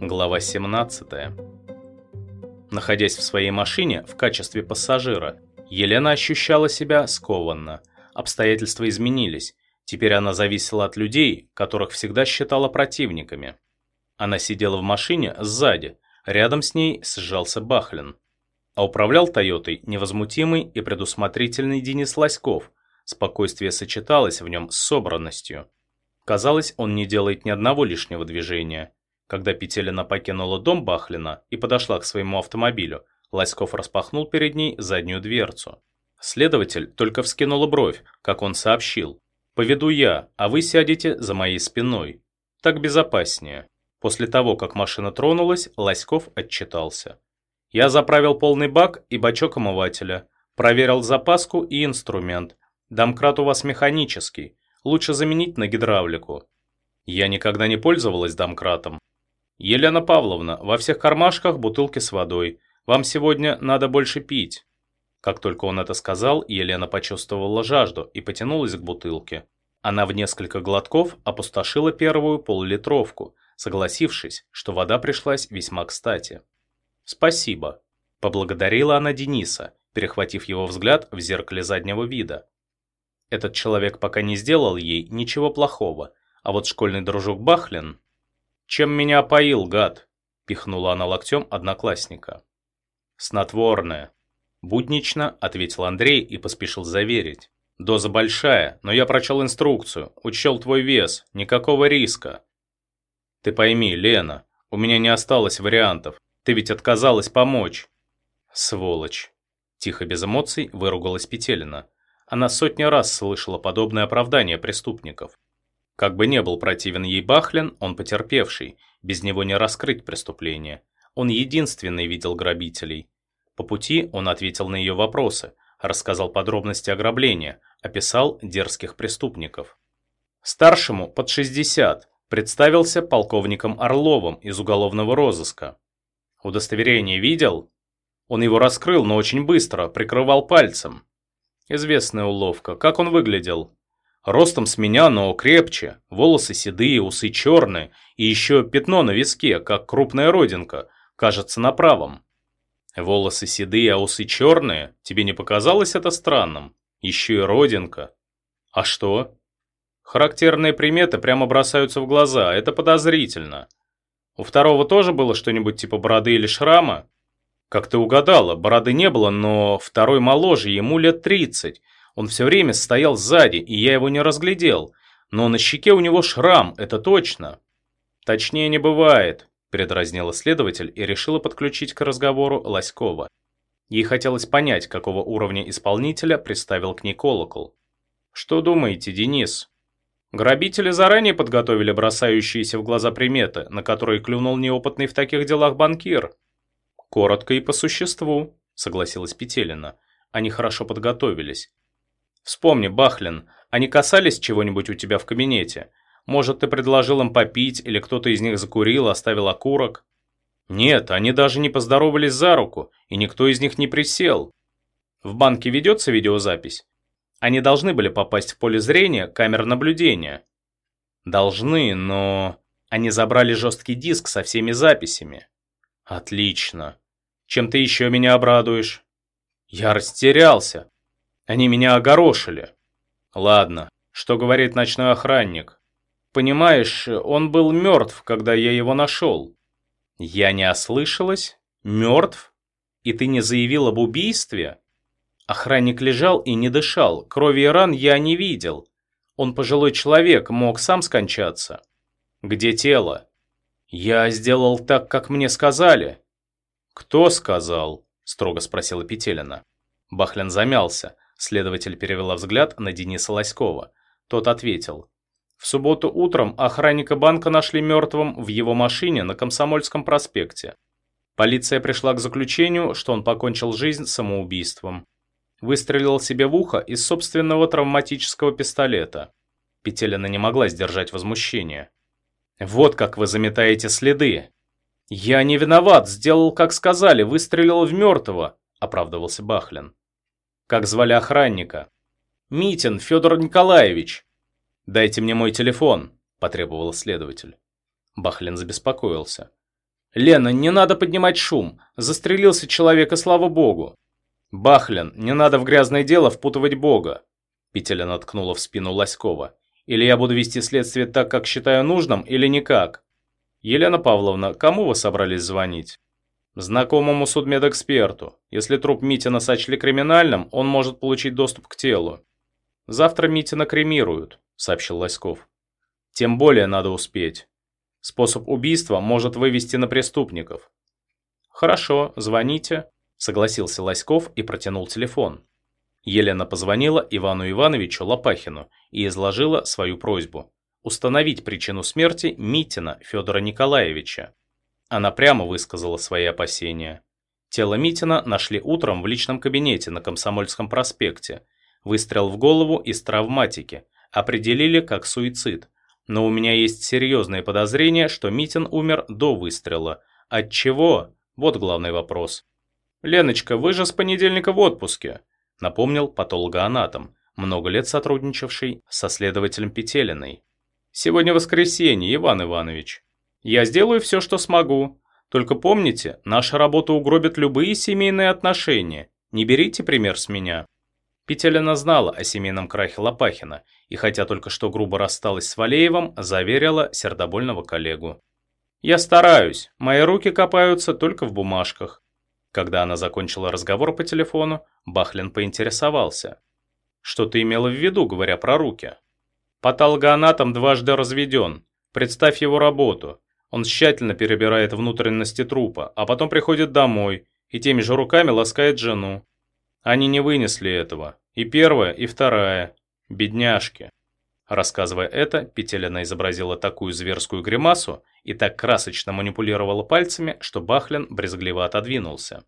Глава 17 Находясь в своей машине в качестве пассажира, Елена ощущала себя скованно. Обстоятельства изменились. Теперь она зависела от людей, которых всегда считала противниками. Она сидела в машине сзади, рядом с ней сжался Бахлин. А управлял «Тойотой» невозмутимый и предусмотрительный Денис Лоськов. Спокойствие сочеталось в нем с собранностью. Казалось, он не делает ни одного лишнего движения. Когда Петелина покинула дом Бахлина и подошла к своему автомобилю, Лоськов распахнул перед ней заднюю дверцу. Следователь только вскинула бровь, как он сообщил. «Поведу я, а вы сядете за моей спиной. Так безопаснее». После того, как машина тронулась, Лоськов отчитался. «Я заправил полный бак и бачок омывателя. Проверил запаску и инструмент. Домкрат у вас механический. Лучше заменить на гидравлику». Я никогда не пользовалась домкратом, «Елена Павловна, во всех кармашках бутылки с водой. Вам сегодня надо больше пить». Как только он это сказал, Елена почувствовала жажду и потянулась к бутылке. Она в несколько глотков опустошила первую полулитровку, согласившись, что вода пришлась весьма кстати. «Спасибо», – поблагодарила она Дениса, перехватив его взгляд в зеркале заднего вида. Этот человек пока не сделал ей ничего плохого, а вот школьный дружок Бахлин «Чем меня поил, гад?» – пихнула она локтем одноклассника. «Снотворное». Буднично ответил Андрей и поспешил заверить. «Доза большая, но я прочел инструкцию, учел твой вес, никакого риска». «Ты пойми, Лена, у меня не осталось вариантов, ты ведь отказалась помочь». «Сволочь!» Тихо, без эмоций, выругалась Петелина. Она сотни раз слышала подобное оправдание преступников. Как бы не был противен ей Бахлин, он потерпевший, без него не раскрыть преступление. Он единственный видел грабителей. По пути он ответил на ее вопросы, рассказал подробности ограбления, описал дерзких преступников. Старшему под 60 представился полковником Орловым из уголовного розыска. Удостоверение видел? Он его раскрыл, но очень быстро, прикрывал пальцем. Известная уловка. Как он выглядел? Ростом с меня, но крепче, волосы седые, усы черные, и еще пятно на виске, как крупная родинка, кажется, на правом. Волосы седые, а усы черные? Тебе не показалось это странным? Еще и родинка. А что? Характерные приметы прямо бросаются в глаза, это подозрительно. У второго тоже было что-нибудь типа бороды или шрама? Как ты угадала, бороды не было, но второй моложе, ему лет тридцать, он все время стоял сзади, и я его не разглядел. Но на щеке у него шрам, это точно. Точнее не бывает, предразнила следователь и решила подключить к разговору Лоськова. Ей хотелось понять, какого уровня исполнителя приставил к ней колокол. «Что думаете, Денис?» Грабители заранее подготовили бросающиеся в глаза приметы, на которые клюнул неопытный в таких делах банкир. «Коротко и по существу», — согласилась Петелина. Они хорошо подготовились. Вспомни, Бахлин, они касались чего-нибудь у тебя в кабинете? Может, ты предложил им попить, или кто-то из них закурил, оставил окурок? Нет, они даже не поздоровались за руку, и никто из них не присел. В банке ведется видеозапись? Они должны были попасть в поле зрения камер наблюдения. Должны, но... Они забрали жесткий диск со всеми записями. Отлично. Чем ты еще меня обрадуешь? Я растерялся. Они меня огорошили. Ладно, что говорит ночной охранник? Понимаешь, он был мертв, когда я его нашел. Я не ослышалась? Мертв? И ты не заявил об убийстве? Охранник лежал и не дышал, крови и ран я не видел. Он пожилой человек, мог сам скончаться. Где тело? Я сделал так, как мне сказали. Кто сказал? Строго спросила Петелина. Бахлин замялся. Следователь перевела взгляд на Дениса Лоськова. Тот ответил. В субботу утром охранника банка нашли мертвым в его машине на Комсомольском проспекте. Полиция пришла к заключению, что он покончил жизнь самоубийством. Выстрелил себе в ухо из собственного травматического пистолета. Петелина не могла сдержать возмущение. «Вот как вы заметаете следы!» «Я не виноват, сделал, как сказали, выстрелил в мертвого», – оправдывался Бахлин. Как звали охранника? Митин Федор Николаевич!» «Дайте мне мой телефон», – потребовал следователь. Бахлин забеспокоился. «Лена, не надо поднимать шум. Застрелился человек, и слава богу». «Бахлин, не надо в грязное дело впутывать бога», – Петеля наткнула в спину Лоськова. «Или я буду вести следствие так, как считаю нужным, или никак». «Елена Павловна, кому вы собрались звонить?» «Знакомому судмедэксперту. Если труп Митина сочли криминальным, он может получить доступ к телу». «Завтра Митина кремируют», – сообщил Лоськов. «Тем более надо успеть. Способ убийства может вывести на преступников». «Хорошо, звоните», – согласился Лоськов и протянул телефон. Елена позвонила Ивану Ивановичу Лопахину и изложила свою просьбу – установить причину смерти Митина Федора Николаевича. Она прямо высказала свои опасения. Тело Митина нашли утром в личном кабинете на Комсомольском проспекте. Выстрел в голову из травматики. Определили как суицид. Но у меня есть серьезные подозрения, что Митин умер до выстрела. От чего? Вот главный вопрос. «Леночка, вы же с понедельника в отпуске», напомнил патологоанатом, много лет сотрудничавший со следователем Петелиной. «Сегодня воскресенье, Иван Иванович. Я сделаю все, что смогу. Только помните, наша работа угробит любые семейные отношения. Не берите пример с меня». Петелина знала о семейном крахе Лопахина, и хотя только что грубо рассталась с Валеевым, заверила сердобольного коллегу. «Я стараюсь, мои руки копаются только в бумажках». Когда она закончила разговор по телефону, Бахлин поинтересовался. «Что ты имела в виду, говоря про руки?» «Патологоанатом дважды разведен. Представь его работу. Он тщательно перебирает внутренности трупа, а потом приходит домой и теми же руками ласкает жену. Они не вынесли этого. И первая, и вторая. Бедняжки. Рассказывая это, Петелина изобразила такую зверскую гримасу и так красочно манипулировала пальцами, что Бахлин брезгливо отодвинулся.